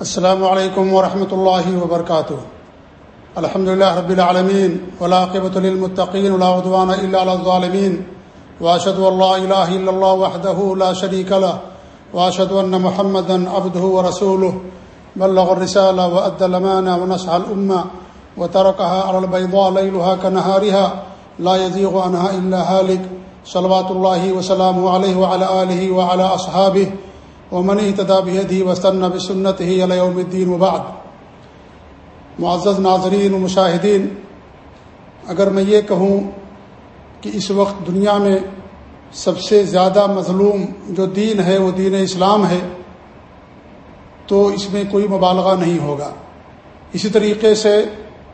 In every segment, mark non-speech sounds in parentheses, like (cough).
السلام علیکم ورحمۃ اللہ وبرکاتہ۔ الحمد لله رب العالمين ولاقبة للمتقين ولا عدوان إلا على الظالمين وأشهد أن لا إله إلا الله وحده لا شريك له وأشهد أن محمدا عبده ورسوله بلغ الرسالة وأدى الأمانة ونصح الأمة وتركها على البيضاء ليلها كنهارها لا يزيغ عنها إلا هالك صلوات الله وسلامه عليه وعلى آله وعلى أصحابه ومن اهتدى بهديه واستنى بسنته إلى يوم الدين وبعد. معزز ناظرین و مشاہدین، اگر میں یہ کہوں کہ اس وقت دنیا میں سب سے زیادہ مظلوم جو دین ہے وہ دین اسلام ہے، تو اس میں کوئی مبالغہ نہیں ہوگا۔ اسی طریقے سے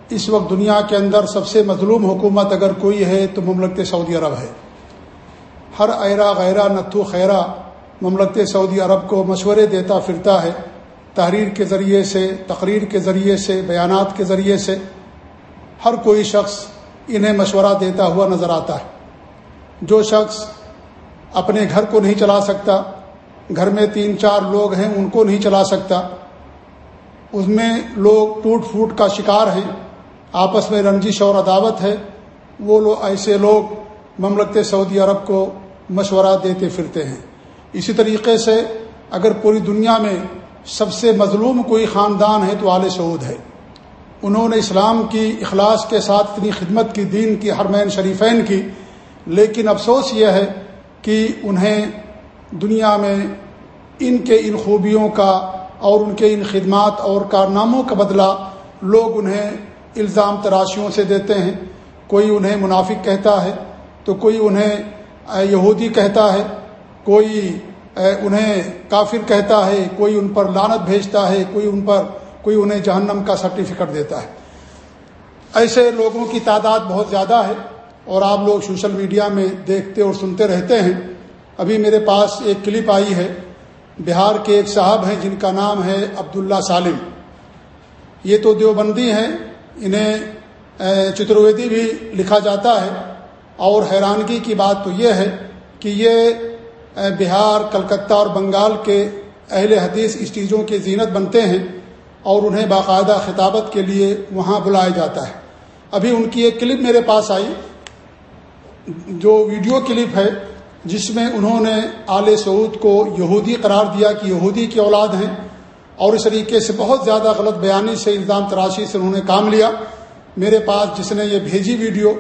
اس وقت دنیا کے اندر سب سے مظلوم حکومت اگر کوئی ہے تو مملکت سعودی عرب ہے۔ ہر ایرا غیرہ نتھو خیرہ مملکت سعودی عرب کو مشورے دیتا پھرتا ہے، تحریر کے ذریعے سے، تقریر کے ذریعے سے، بیانات کے ذریعے سے ہر کوئی شخص انہیں مشورہ دیتا ہوا نظر آتا ہے۔ جو شخص اپنے گھر کو نہیں چلا سکتا، گھر میں تین چار لوگ ہیں، ان کو نہیں چلا سکتا، اس میں لوگ ٹوٹ پھوٹ کا شکار ہیں، آپس میں رنجش اور عداوت ہے، وہ لوگ ایسے لوگ مملکت سعودی عرب کو مشورہ دیتے پھرتے ہیں۔ اسی طریقے سے اگر پوری دنیا میں سب سے مظلوم کوئی خاندان ہے تو آل سعود ہے۔ انہوں نے اسلام کی اخلاص کے ساتھ اتنی خدمت کی، دین کی، حرمین شریفین کی، لیکن افسوس یہ ہے کہ انہیں دنیا میں ان کے ان خوبیوں کا اور ان کے ان خدمات اور کارناموں کا بدلہ لوگ انہیں الزام تراشیوں سے دیتے ہیں۔ کوئی انہیں منافق کہتا ہے تو کوئی انہیں یہودی کہتا ہے۔ کوئی انہیں کافر کہتا ہے، کوئی ان پر لانت بھیجتا ہے، کوئی ان پر، کوئی انہیں جہنم کا سرٹیفکیٹ دیتا ہے۔ ایسے لوگوں کی تعداد بہت زیادہ ہے اور آپ لوگ سوشل میڈیا میں دیکھتے اور سنتے رہتے ہیں۔ ابھی میرے پاس ایک کلپ آئی ہے، بہار کے ایک صاحب ہیں جن کا نام ہے عبداللہ سالم۔ یہ تو دیوبندی ہیں، انہیں چترویدی بھی لکھا جاتا ہے۔ اور حیرانگی کی بات تو یہ ہے کہ یہ بہار، کلکتہ اور بنگال کے اہل حدیث اسٹیجوں کی زینت بنتے ہیں اور انہیں باقاعدہ خطابت کے لیے وہاں بلایا جاتا ہے۔ ابھی ان کی ایک کلپ میرے پاس آئی، جو ویڈیو کلپ ہے، جس میں انہوں نے آل سعود کو یہودی قرار دیا کہ یہودی کی اولاد ہیں اور اس طریقے سے بہت زیادہ غلط بیانی سے الزام تراشی سے انہوں نے کام لیا۔ میرے پاس جس نے یہ بھیجی ویڈیو،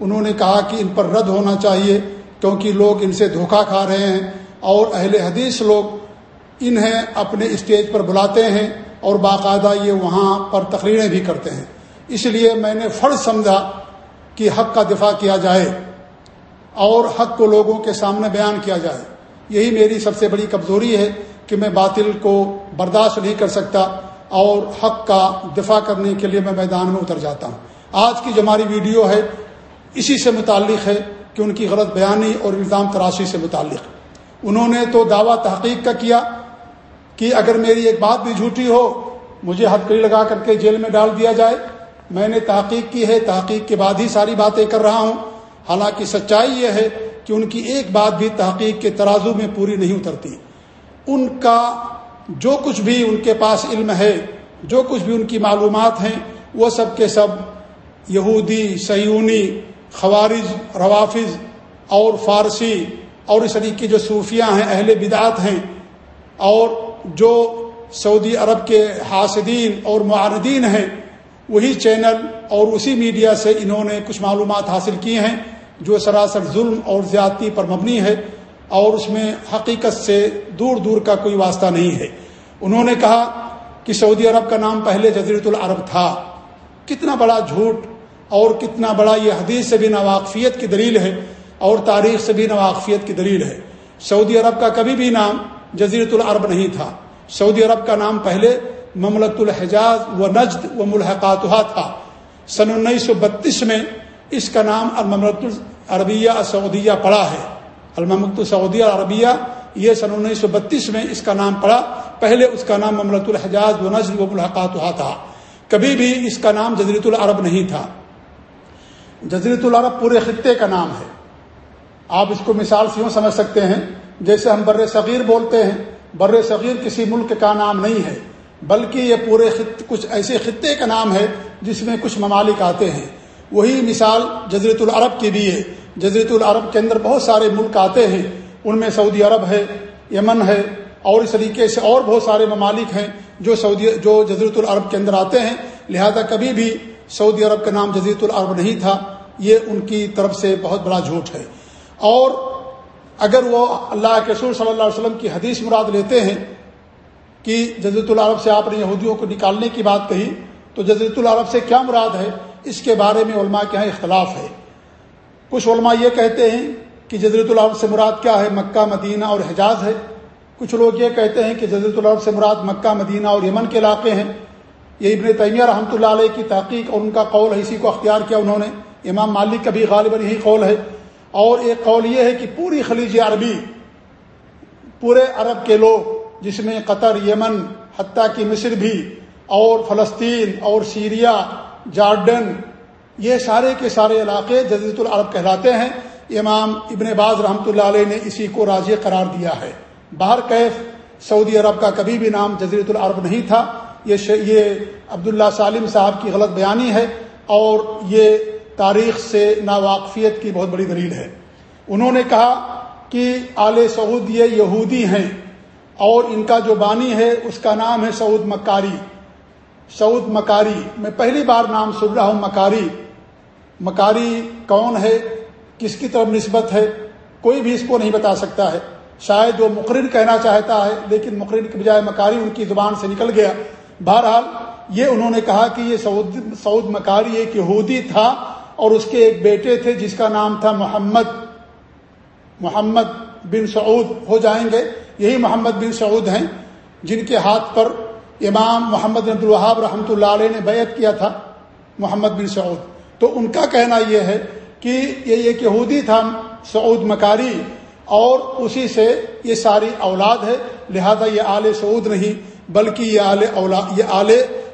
انہوں نے کہا کہ ان پر رد ہونا چاہیے۔ کیونکہ لوگ ان سے دھوکہ کھا رہے ہیں اور اہل حدیث لوگ انہیں اپنے اسٹیج پر بلاتے ہیں اور باقاعدہ یہ وہاں پر تقریریں بھی کرتے ہیں۔ اس لیے میں نے فرض سمجھا کہ حق کا دفاع کیا جائے اور حق کو لوگوں کے سامنے بیان کیا جائے۔ یہی میری سب سے بڑی کمزوری ہے کہ میں باطل کو برداشت نہیں کر سکتا اور حق کا دفاع کرنے کے لیے میں میدان میں اتر جاتا ہوں۔ آج کی جو ہماری ویڈیو ہے، اسی سے متعلق ہے۔ کہ ان کی غلط بیانی اور الزام تراشی سے متعلق۔ انہوں نے تو دعویٰ تحقیق کا کیا کہ اگر میری ایک بات بھی جھوٹی ہو، مجھے ہتکڑی لگا کر کے جیل میں ڈال دیا جائے۔ میں نے تحقیق کی ہے، تحقیق کے بعد ہی ساری باتیں کر رہا ہوں۔ حالانکہ سچائی یہ ہے کہ ان کی ایک بات بھی تحقیق کے ترازو میں پوری نہیں اترتی۔ ان کا جو کچھ بھی ان کے پاس علم ہے، جو کچھ بھی ان کی معلومات ہیں، وہ سب کے سب یہودی، سیونی خوارج، روافظ اور فارسی اور اس طریقے جو صوفیہ ہیں، اہل بدعات ہیں اور جو سعودی عرب کے حاسدین اور معاندین ہیں، وہی چینل اور اسی میڈیا سے انہوں نے کچھ معلومات حاصل کی ہیں جو سراسر ظلم اور زیادتی پر مبنی ہے اور اس میں حقیقت سے دور دور کا کوئی واسطہ نہیں ہے۔ انہوں نے کہا کہ سعودی عرب کا نام پہلے جزیرت العرب تھا۔ کتنا بڑا جھوٹ اور کتنا بڑا یہ حدیث سے بھی نواقفیت کی دلیل ہے اور تاریخ سے بھی نواقفیت کی دلیل ہے۔ سعودی عرب کا کبھی بھی نام جزیرت العرب نہیں تھا۔ سعودی عرب کا نام پہلے مملکت الحجاز و نجد و ملحقاتہ تھا۔ سن انیس سو بتیس میں اس کا نام المملکت العربیہ سعودیہ پڑا ہے۔ المملکت سعودیہ عربیہ یہ سن انیس سو بتیس میں اس کا نام پڑا۔ پہلے اس کا نام مملکت الحجاز و نجد و ملحقاتہ تھا۔ کبھی بھی اس کا نام جزیرت العرب نہیں تھا۔ جزیرت العرب پورے خطے کا نام ہے۔ آپ اس کو مثال سے یوں سمجھ سکتے ہیں، جیسے ہم بر صغیر بولتے ہیں، بر صغیر کسی ملک کا نام نہیں ہے، بلکہ یہ پورے خط، کچھ ایسے خطے کا نام ہے جس میں کچھ ممالک آتے ہیں۔ وہی مثال جزیرت العرب کی بھی ہے۔ جزیرت العرب کے اندر بہت سارے ملک آتے ہیں، ان میں سعودی عرب ہے، یمن ہے، اور اس طریقے سے اور بہت سارے ممالک ہیں جو سعودی، جو جزیرت العرب کے اندر آتے ہیں۔ لہذا کبھی بھی سعودی عرب کا نام جزیرت العرب نہیں تھا، یہ ان کی طرف سے بہت بڑا جھوٹ ہے۔ اور اگر وہ اللہ کے رسول صلی اللہ علیہ وسلم کی حدیث مراد لیتے ہیں کہ جزیرت العرب سے آپ نے یہودیوں کو نکالنے کی بات کہی، تو جزیرت العرب سے کیا مراد ہے؟ اس کے بارے میں علماء کے یہاں اختلاف ہے۔ کچھ علماء یہ کہتے ہیں کہ جزیرت العرب سے مراد کیا ہے؟ مکہ، مدینہ اور حجاز ہے۔ کچھ لوگ یہ کہتے ہیں کہ جزیرت العرب سے مراد مکہ، مدینہ اور یمن کے علاقے ہیں۔ یہ ابن تیمیہ رحمۃ اللہ علیہ کی تحقیق اور ان کا قول ہے، اسی کو اختیار کیا انہوں نے۔ امام مالک کا بھی غالباً یہی قول ہے۔ اور ایک قول یہ ہے کہ پوری خلیج عربی، پورے عرب کے لوگ، جس میں قطر، یمن، حتیٰ کی مصر بھی، اور فلسطین، اور سیریا، جارڈن، یہ سارے کے سارے علاقے جزیرت العرب کہلاتے ہیں۔ امام ابن باز رحمۃ اللہ علیہ نے اسی کو راضی قرار دیا ہے۔ باہر کیف، سعودی عرب کا کبھی بھی نام جزیرت العرب نہیں تھا۔ یہ یہ عبداللہ سالم صاحب کی غلط بیانی ہے اور یہ تاریخ سے ناواقفیت کی بہت بڑی دلیل ہے۔ انہوں نے کہا کہ آل سعود یہ یہودی ہیں اور ان کا جو بانی ہے اس کا نام ہے سعود مکاری۔ سعود مکاری، میں پہلی بار نام سن رہا ہوں، مکاری۔ مکاری کون ہے؟ کس کی طرف نسبت ہے؟ کوئی بھی اس کو نہیں بتا سکتا ہے۔ شاید وہ مقرر کہنا چاہتا ہے، لیکن مقرر کے بجائے مکاری ان کی زبان سے نکل گیا۔ بہرحال یہ انہوں نے کہا کہ یہ سعود سعود مکاری ایک یہودی تھا اور اس کے ایک بیٹے تھے جس کا نام تھا محمد محمد بن سعود ہو جائیں گے۔ یہی محمد بن سعود ہیں جن کے ہاتھ پر امام محمد بن الوہاب رحمۃ اللہ علیہ نے بیعت کیا تھا، محمد بن سعود۔ تو ان کا کہنا یہ ہے کہ یہ ایک یہودی تھا سعود مکاری اور اسی سے یہ ساری اولاد ہے، لہذا یہ آل سعود نہیں۔ بلکہ یہ آل اولاد یہ آل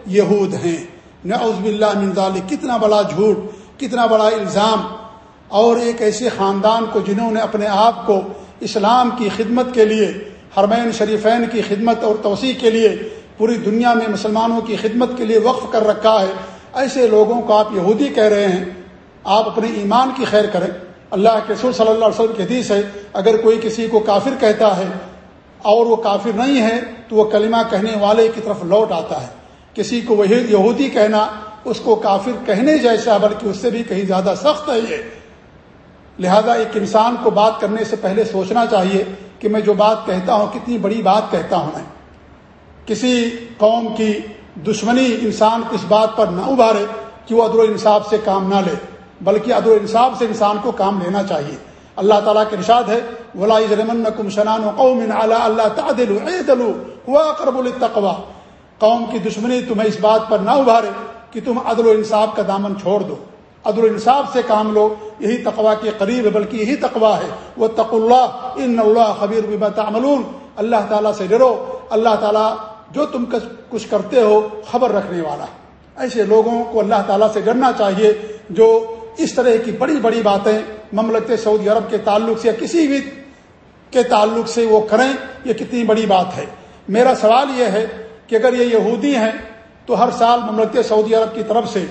یہود ہیں۔ نعوذ باللہ من ذالک، کتنا بڑا جھوٹ، کتنا بڑا الزام۔ اور ایک ایسے خاندان کو جنہوں نے اپنے آپ کو اسلام کی خدمت کے لیے، حرمین شریفین کی خدمت اور توسیع کے لیے، پوری دنیا میں مسلمانوں کی خدمت کے لیے وقف کر رکھا ہے، ایسے لوگوں کو آپ یہودی کہہ رہے ہیں، آپ اپنے ایمان کی خیر کریں۔ اللہ کے سور صلی اللہ علیہ وسلم کی حدیث ہے، اگر کوئی کسی کو کافر کہتا ہے اور وہ کافر نہیں ہے، تو وہ کلمہ کہنے والے کی طرف لوٹ آتا ہے۔ کسی کو وہی یہودی کہنا، اس کو کافر کہنے جیسا، بلکہ اس سے بھی کہیں زیادہ سخت ہے یہ۔ لہذا ایک انسان کو بات کرنے سے پہلے سوچنا چاہیے کہ میں جو بات کہتا ہوں، کتنی بڑی بات کہتا ہوں میں۔ کسی قوم کی دشمنی انسان کو اس بات پر نہ ابھارے کہ وہ ادر و انصاف سے کام نہ لے، بلکہ ادر و انصاف سے انسان کو کام لینا چاہیے۔ اللہ تعالیٰ کے نشاد ہے، ولا کم شنان قوم اللہ تعدل ہوا کرب التقوا قوم کی دشمنی تمہیں اس بات پر نہ ابھارے کہ تم عدل و انصاف کا دامن چھوڑ دو۔ عدل و انصاف سے کام لو، یہی تقوا کے قریب ہے، بلکہ یہی تقوا ہے۔ وہ تق اللہ ان اللہ خبیر تعملون۔ اللہ تعالیٰ سے ڈرو۔ اللہ تعالیٰ جو تم کچھ کرتے ہو، خبر رکھنے والا۔ ہے ایسے لوگوں کو اللہ تعالیٰ سے ڈرنا چاہیے جو اس طرح کی بڑی بڑی باتیں مملکت سعودی عرب کے تعلق سے یا کسی بھی کے تعلق سے وہ کریں یہ کتنی بڑی بات ہے۔ میرا سوال یہ ہے کہ اگر یہ یہودی ہیں تو ہر سال مملکت سعودی عرب کی طرف سے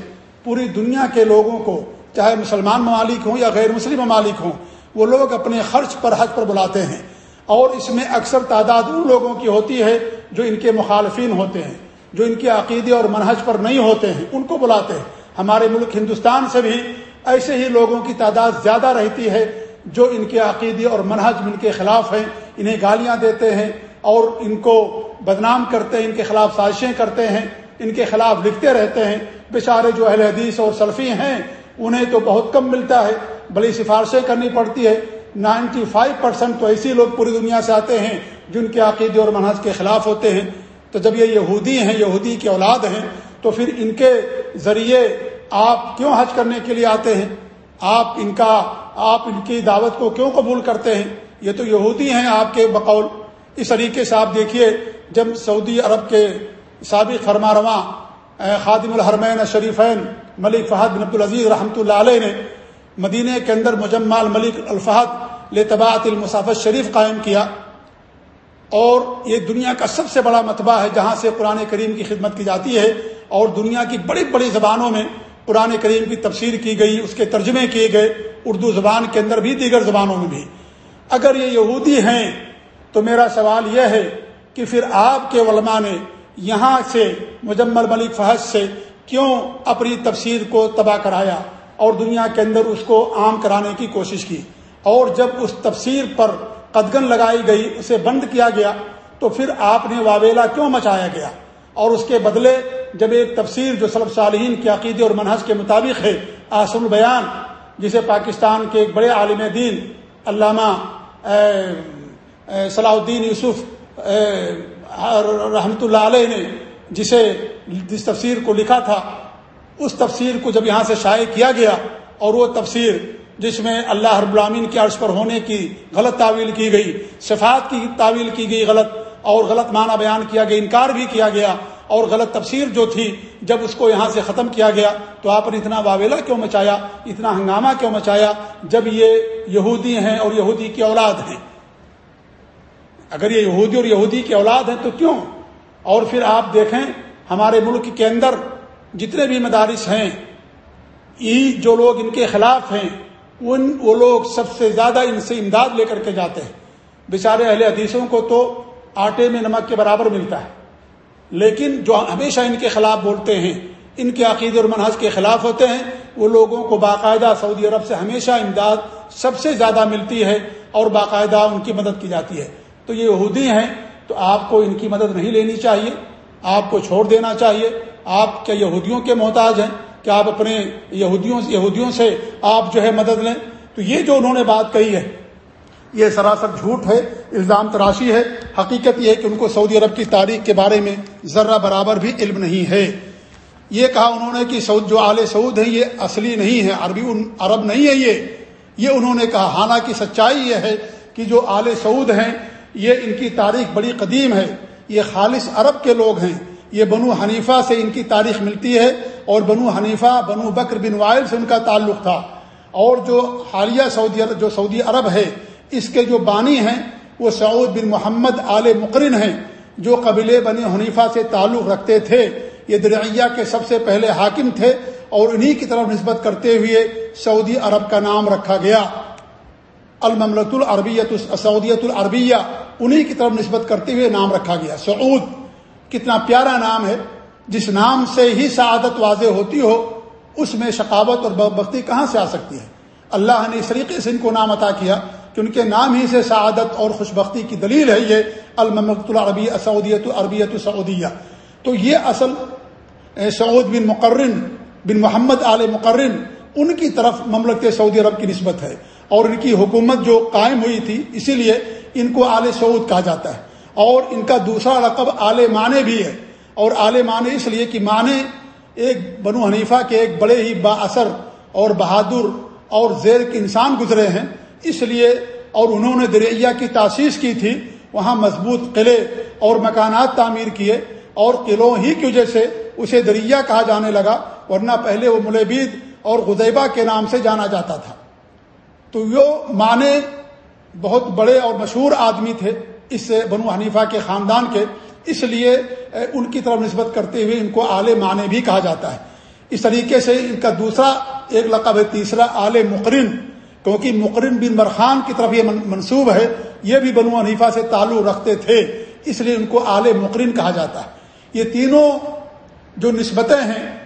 پوری دنیا کے لوگوں کو، چاہے مسلمان ممالک ہوں یا غیر مسلم ممالک ہوں، وہ لوگ اپنے خرچ پر حج پر بلاتے ہیں۔ اور اس میں اکثر تعداد ان لوگوں کی ہوتی ہے جو ان کے مخالفین ہوتے ہیں، جو ان کے عقیدے اور منہج پر نہیں ہوتے ہیں، ان کو بلاتے ہیں۔ ہمارے ملک ہندوستان سے بھی ایسے ہی لوگوں کی تعداد زیادہ رہتی ہے جو ان کے عقیدے اور منہج ان کے خلاف ہیں، انہیں گالیاں دیتے ہیں اور ان کو بدنام کرتے ہیں، ان کے خلاف سازشیں کرتے ہیں، ان کے خلاف لکھتے رہتے ہیں۔ بیچارے جو اہل حدیث اور سلفی ہیں، انہیں تو بہت کم ملتا ہے، بڑی سفارشیں کرنی پڑتی ہے۔ نائنٹی فائیو پرسینٹ تو ایسی لوگ پوری دنیا سے آتے ہیں جن کے عقیدے اور منہج کے خلاف ہوتے ہیں۔ تو جب یہ یہودی ہیں، یہودی کی اولاد ہیں، تو پھر ان کے ذریعے آپ کیوں حج کرنے کے لیے آتے ہیں؟ آپ ان کا آپ ان کی دعوت کو کیوں قبول کرتے ہیں؟ یہ تو یہودی ہیں آپ کے بقول۔ اس طریقے سے آپ دیکھیے، جب سعودی عرب کے سابق فرما رواں خادم الحرمین شریفین ملک فہد بن عبدالعزیز رحمۃ اللہ علیہ نے مدینہ کے اندر مجمع ملک الفہد لطباعت المسافت شریف قائم کیا۔ اور یہ دنیا کا سب سے بڑا متبہ ہے، جہاں سے قرآن کریم کی خدمت کی جاتی ہے۔ اور دنیا کی بڑی بڑی زبانوں میں قرآن کریم کی تفسیر کی گئی، اس کے ترجمے کیے گئے، اردو زبان کے اندر بھی، دیگر زبانوں میں بھی۔ اگر یہ یہودی ہیں، تو میرا سوال یہ ہے کہ پھر آپ کے علماء نے یہاں سے مجمل ملک فحد سے کیوں اپنی تفسیر کو تباہ کرایا اور دنیا کے اندر اس کو عام کرانے کی کوشش کی؟ اور جب اس تفسیر پر قدگن لگائی گئی، اسے بند کیا گیا، تو پھر آپ نے واویلا کیوں مچایا گیا؟ اور اس کے بدلے جب ایک تفسیر جو سلب صالحین کے عقیدے اور منحص کے مطابق ہے آسن البیان، جسے پاکستان کے ایک بڑے عالم دین، علامہ صلاح الدین یوسف رحمۃ اللہ علیہ نے جسے جس تفسیر کو لکھا تھا، اس تفسیر کو جب یہاں سے شائع کیا گیا اور وہ تفسیر جس میں اللہ رب العامین کے عرض پر ہونے کی غلط تعویل کی گئی، صفات کی تعویل کی گئی غلط اور غلط معنی بیان کیا گیا، انکار بھی کیا گیا اور غلط تفسیر جو تھی جب اس کو یہاں سے ختم کیا گیا، تو آپ نے اتنا واویلا کیوں مچایا؟ اتنا ہنگامہ کیوں مچایا جب یہ یہودی ہیں اور یہودی کی اولاد ہیں؟ اگر یہ یہودی اور یہودی کی اولاد ہیں تو کیوں؟ اور پھر آپ دیکھیں ہمارے ملک کے اندر جتنے بھی مدارس ہیں، یہ جو لوگ ان کے خلاف ہیں، ان وہ لوگ سب سے زیادہ ان سے امداد لے کر کے جاتے ہیں۔ بیچارے اہل حدیثوں کو تو آٹے میں نمک کے برابر ملتا ہے۔ لیکن جو ہمیشہ ان کے خلاف بولتے ہیں، ان کے عقید اور منحص کے خلاف ہوتے ہیں، وہ لوگوں کو باقاعدہ سعودی عرب سے ہمیشہ امداد سب سے زیادہ ملتی ہے اور باقاعدہ ان کی مدد کی جاتی ہے۔ تو یہ یہودی ہیں، تو آپ کو ان کی مدد نہیں لینی چاہیے۔ آپ کو چھوڑ دینا چاہیے۔ آپ کیا یہودیوں کے محتاج ہیں؟ کہ آپ اپنے یہودیوں یہودیوں سے آپ جو ہے مدد لیں؟ تو یہ جو انہوں نے بات کہی ہے یہ سراسر جھوٹ ہے، الزام تراشی ہے۔ حقیقت یہ ہے کہ ان کو سعودی عرب کی تاریخ کے بارے میں ذرہ برابر بھی علم نہیں ہے۔ یہ کہا انہوں نے کہ سعود جو آل سعود ہیں، یہ اصلی نہیں ہے عربی عرب نہیں ہے یہ۔ یہ انہوں نے کہا، حالانکہ سچائی یہ ہے کہ جو آل سعود ہیں، یہ ان کی تاریخ بڑی قدیم ہے۔ یہ خالص عرب کے لوگ ہیں۔ یہ بنو حنیفہ سے ان کی تاریخ ملتی ہے اور بنو حنیفہ، بنو بکر بن وائل سے ان کا تعلق تھا۔ اور جو حالیہ سعودی عرب جو سعودی عرب ہے اس کے جو بانی ہیں وہ سعود بن محمد آل مقرن ہیں، جو قبیلے بنی حنیفہ سے تعلق رکھتے تھے۔ یہ درعیہ کے سب سے پہلے حاکم تھے اور انہی کی طرف نسبت کرتے ہوئے سعودی عرب کا نام رکھا گیا۔ المملت العربیت سعودیت العربیہ، انہی کی طرف نسبت کرتے ہوئے نام رکھا گیا۔ سعود کتنا پیارا نام ہے، جس نام سے ہی سعادت واضح ہوتی ہو، اس میں شقاوت اور بختی کہاں سے آ سکتی ہے؟ اللہ نے اس طریقے سے ان کو نام عطا کیا۔ کہ ان کے نام ہی سے سعادت اور خوش بختی کی دلیل ہے یہ الممت العربی سعودیت العربیت سعودیہ تو یہ اصل سعود بن مقرن بن محمد عال مقرن، ان کی طرف مملکت سعودی عرب کی نسبت ہے۔ اور ان کی حکومت جو قائم ہوئی تھی، اسی لیے ان کو آل سعود کہا جاتا ہے۔ اور ان کا دوسرا رقب آل معنی بھی ہے۔ اور آل معنی اس لیے کہ معنی ایک بنو حنیفہ کے ایک بڑے ہی با اثر اور بہادر اور زیر کے انسان گزرے ہیں۔ اس لیے اور انہوں نے دریا کی تاسیس کی تھی، وہاں مضبوط قلعے اور مکانات تعمیر کیے اور قلعوں ہی کی وجہ سے اسے دریا کہا جانے لگا، ورنہ پہلے وہ ملبید اور غدیبہ کے نام سے جانا جاتا تھا۔ تو یہ معنی بہت بڑے اور مشہور آدمی تھے اس بنو حنیفہ کے خاندان کے، اس لیے ان کی طرف نسبت کرتے ہوئے ان کو آل معنی بھی کہا جاتا ہے۔ اس طریقے سے ان کا دوسرا ایک لقب ہے، تیسرا آل مقرن۔ کیونکہ مقرن بن مرخان کی طرف یہ منصوب ہے، یہ بھی بنو حنیفہ سے تعلق رکھتے تھے، اس لیے ان کو آل مقرن کہا جاتا ہے۔ یہ تینوں جو نسبتیں ہیں،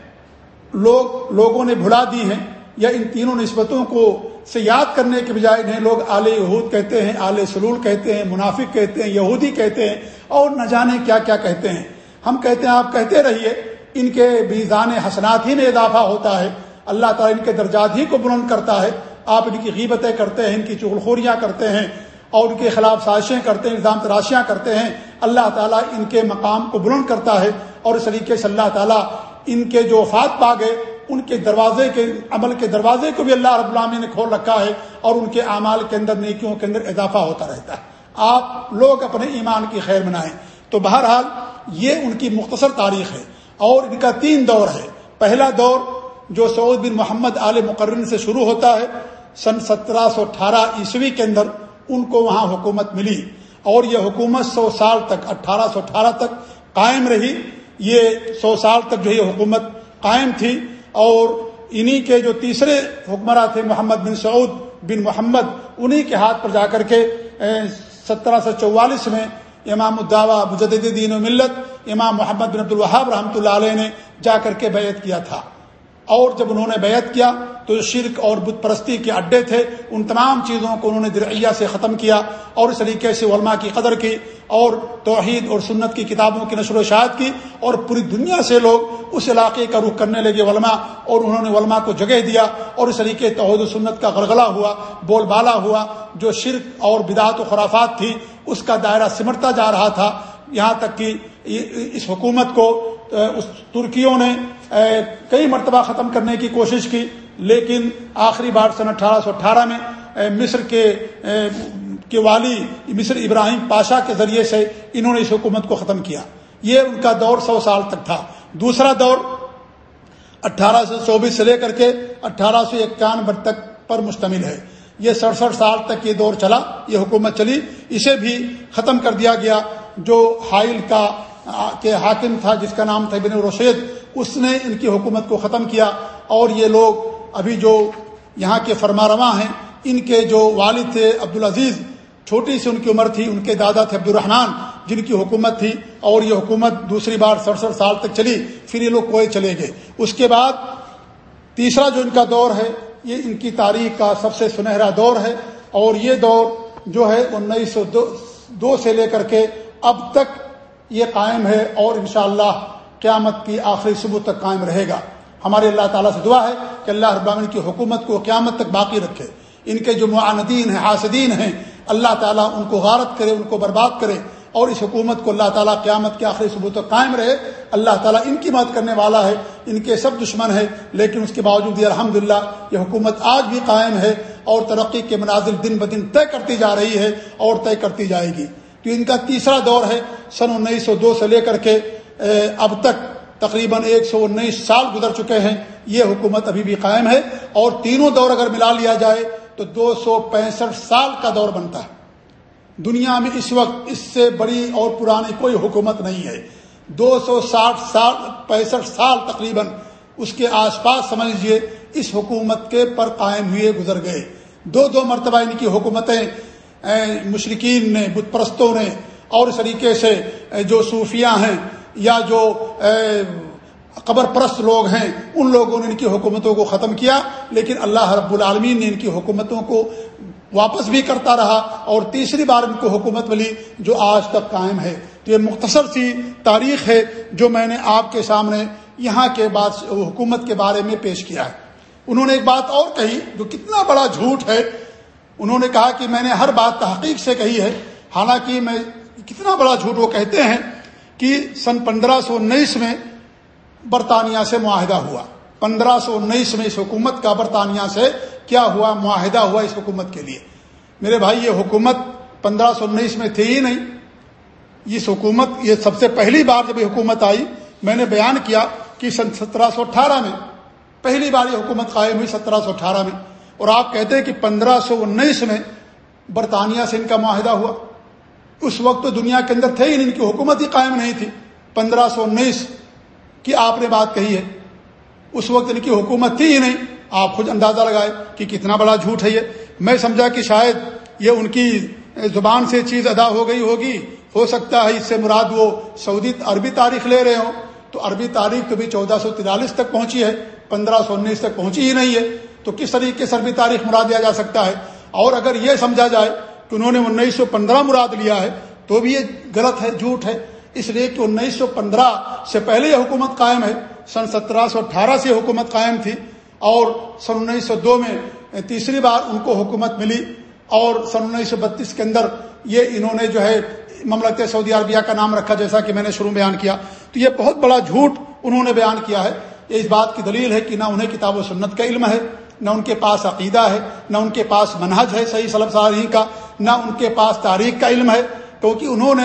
لوگ لوگوں نے بھلا دی ہیں یا ان تینوں نسبتوں کو سے یاد کرنے کے بجائے انہیں لوگ آل یہود کہتے ہیں، آل سلول کہتے ہیں، منافق کہتے ہیں، یہودی کہتے ہیں، اور نہ جانے کیا کیا کہتے ہیں۔ ہم کہتے ہیں، آپ کہتے رہیے، ان کے بیزان حسنات ہی میں اضافہ ہوتا ہے۔ اللہ تعالیٰ ان کے درجات ہی کو بلند کرتا ہے۔ آپ ان کی غیبتیں کرتے ہیں، ان کی چغلخوریاں کرتے ہیں اور ان کے خلاف سازشیں کرتے ہیں، الزام تراشیاں کرتے ہیں، اللہ تعالیٰ ان کے مقام کو بلند کرتا ہے اور اس طریقے سے اللہ تعالیٰ ان کے جو وفات پا گئے ان کے دروازے کے، عمل کے دروازے کو بھی اللہ رب العامی نے کھول رکھا ہے اور ان کے اعمال کے اندر نیکیوں کے اندر اضافہ ہوتا رہتا ہے۔ آپ لوگ اپنے ایمان کی خیر منائیں۔ تو بہرحال یہ ان کی مختصر تاریخ ہے اور ان کا تین دور ہے۔ پہلا دور جو سعود بن محمد عال مقرن سے شروع ہوتا ہے۔ سن سترہ سو اٹھارہ عیسوی کے اندر ان کو وہاں حکومت ملی اور یہ حکومت سو سال تک، اٹھارہ سو اٹھارہ تک قائم رہی۔ یہ سو سال تک جو یہ حکومت قائم تھی اور انہی کے جو تیسرے حکمراں تھے محمد بن سعود بن محمد، انہی کے ہاتھ پر جا کر کے سترہ سو چوالیس میں امام الدعوہ مجدد دین و ملت، امام محمد بن عبد الوہاب رحمۃ اللہ علیہ نے جا کر کے بیعت کیا تھا۔ اور جب انہوں نے بیعت کیا تو شرک اور بت پرستی کے اڈے تھے، ان تمام چیزوں کو انہوں نے درعیہ سے ختم کیا اور اس طریقے سے علماء کی قدر کی اور توحید اور سنت کی کتابوں کی نشر و شاعت کی اور پوری دنیا سے لوگ اس علاقے کا رخ کرنے لگے علماء اور انہوں نے علماء کو جگہ دیا اور اس طریقے توحید و سنت کا غلغلہ ہوا، بول بالا ہوا، جو شرک اور بدعت و خرافات تھی، اس کا دائرہ سمٹتا جا رہا تھا۔ یہاں تک کہ اس حکومت کو اس ترکیوں نے کئی مرتبہ ختم کرنے کی کوشش کی، لیکن آخری بار سن اٹھارہ سو اٹھارہ میں مصر کے کے والی مصر ابراہیم پاشا کے ذریعے سے انہوں نے اس حکومت کو ختم کیا۔ یہ ان کا دور سو سال تک تھا۔ دوسرا دور، اٹھارہ سو چوبیس سے لے کر کے اٹھارہ سو اکیانوے تک پر مشتمل ہے۔ یہ سڑسٹھ سال تک یہ دور چلا، یہ حکومت چلی۔ اسے بھی ختم کر دیا گیا، جو حائل کا کے حاکم تھا جس کا نام تھا بن رشید، اس نے ان کی حکومت کو ختم کیا۔ اور یہ لوگ ابھی جو یہاں کے فرما رواں ہیں، ان کے جو والد تھے عبدالعزیز، چھوٹی سی ان کی عمر تھی، ان کے دادا تھے عبدالرحمان جن کی حکومت تھی۔ اور یہ حکومت دوسری بار سڑسٹھ سال تک چلی، پھر یہ لوگ کوئے چلے گئے۔ اس کے بعد تیسرا جو ان کا دور ہے، یہ ان کی تاریخ کا سب سے سنہرا دور ہے۔ اور یہ دور جو ہے، انیس سو دو سے لے کر کے اب تک یہ قائم ہے اور انشاءاللہ اللہ قیامت کی آخری صبح تک قائم رہے گا۔ ہمارے اللہ تعالیٰ سے دعا ہے کہ اللہ ابامن کی حکومت کو قیامت تک باقی رکھے۔ ان کے جو معاندین ہیں، حاسدین ہیں، اللہ تعالیٰ ان کو غارت کرے، ان کو برباد کرے اور اس حکومت کو اللہ تعالیٰ قیامت کے آخری صبح تک قائم رہے۔ اللہ تعالیٰ ان کی مدد کرنے والا ہے، ان کے سب دشمن ہیں، لیکن اس کے باوجود یہ الحمد یہ حکومت آج بھی قائم ہے اور ترقی کے مناظر دن بدن طے کرتی جا رہی ہے اور طے کرتی جائے گی۔ تو ان کا تیسرا دور ہے سن انیس سو دو سے لے کر کے اب تک تقریباً ایک سو انیس سال گزر چکے ہیں۔ یہ حکومت ابھی بھی قائم ہے اور تینوں دور اگر ملا لیا جائے تو دو سو پینسٹھ سال کا دور بنتا ہے۔ دنیا میں اس وقت اس سے بڑی اور پرانی کوئی حکومت نہیں ہے۔ دو سو ساٹھ سال، پینسٹھ سال تقریباً اس کے آس پاس سمجھ لیجیے اس حکومت کے پر قائم ہوئے گزر گئے۔ دو دو مرتبہ ان کی حکومتیں مشرقین نے، بت پرستوں نے، اور اس طریقے سے جو صوفیاں ہیں یا جو قبر پرست لوگ ہیں، ان لوگوں نے ان کی حکومتوں کو ختم کیا، لیکن اللہ رب العالمین نے ان کی حکومتوں کو واپس بھی کرتا رہا، اور تیسری بار ان کو حکومت ملی جو آج تک قائم ہے۔ تو یہ مختصر سی تاریخ ہے جو میں نے آپ کے سامنے یہاں کے بعد، حکومت کے بارے میں پیش کیا ہے۔ انہوں نے ایک بات اور کہی جو کتنا بڑا جھوٹ ہے انہوں نے کہا کہ میں نے ہر بات تحقیق سے کہی ہے، حالانکہ میں کتنا بڑا جھوٹ وہ کہتے ہیں کہ سن پندرہ سو انیس میں برطانیہ سے معاہدہ ہوا۔ پندرہ سو انیس میں اس حکومت کا برطانیہ سے کیا ہوا، معاہدہ ہوا اس حکومت کے لیے۔ میرے بھائی، یہ حکومت پندرہ سو انیس میں تھی ہی نہیں۔ اس حکومت، یہ سب سے پہلی بار جب یہ حکومت آئی، میں نے بیان کیا کہ سن سترہ سو اٹھارہ میں، پہلی بار یہ حکومت قائم ہوئی سترہ سو اٹھارہ میں۔ اور آپ کہتے ہیں کہ پندرہ سو انیس میں برطانیہ سے ان کا معاہدہ ہوا۔ اس وقت تو دنیا کے اندر تھے ہی ان کی حکومت ہی قائم نہیں تھی۔ پندرہ سو انیس کی آپ نے بات کہی ہے۔ اس وقت ان کی حکومت تھی ہی نہیں۔ آپ خود اندازہ لگائے کہ کتنا بڑا جھوٹ ہے یہ۔ میں سمجھا کہ شاید یہ ان کی زبان سے چیز ادا ہو گئی ہوگی۔ ہو سکتا ہے اس سے مراد وہ سعودی عربی تاریخ لے رہے ہوں۔ تو عربی تاریخ تو بھی چودہ سو تینالیس تک پہنچی ہے۔ پندرہ سو انیس تک پہنچی ہی نہیں ہے۔ تو کس طریقے سے عربی تاریخ مراد دیا جا سکتا ہے؟ اور اگر یہ سمجھا جائے کہ انہوں نے انیس سو پندرہ مراد لیا ہے، تو بھی یہ غلط ہے، جھوٹ ہے۔ اس لیے کہ انیس سو پندرہ سے پہلے یہ حکومت قائم ہے، سن سترہ سو اٹھارہ سے حکومت قائم تھی۔ اور سن انیس سو دو میں تیسری بار ان کو حکومت ملی۔ اور سن انیس سو بتیس کے اندر یہ انہوں نے جو ہے مملکت سعودی عربیہ کا نام رکھا، جیسا کہ میں نے شروع بیان کیا۔ تو یہ بہت بڑا جھوٹ انہوں نے بیان کیا ہے۔ یہ اس بات کی دلیل ہے کہ نہ انہیں کتاب و سنت کا علم ہے۔ نہ ان کے پاس عقیدہ ہے، نہ ان کے پاس منہج ہے صحیح صلب صحیح کا، نہ ان کے پاس تاریخ کا علم ہے۔ کیونکہ انہوں نے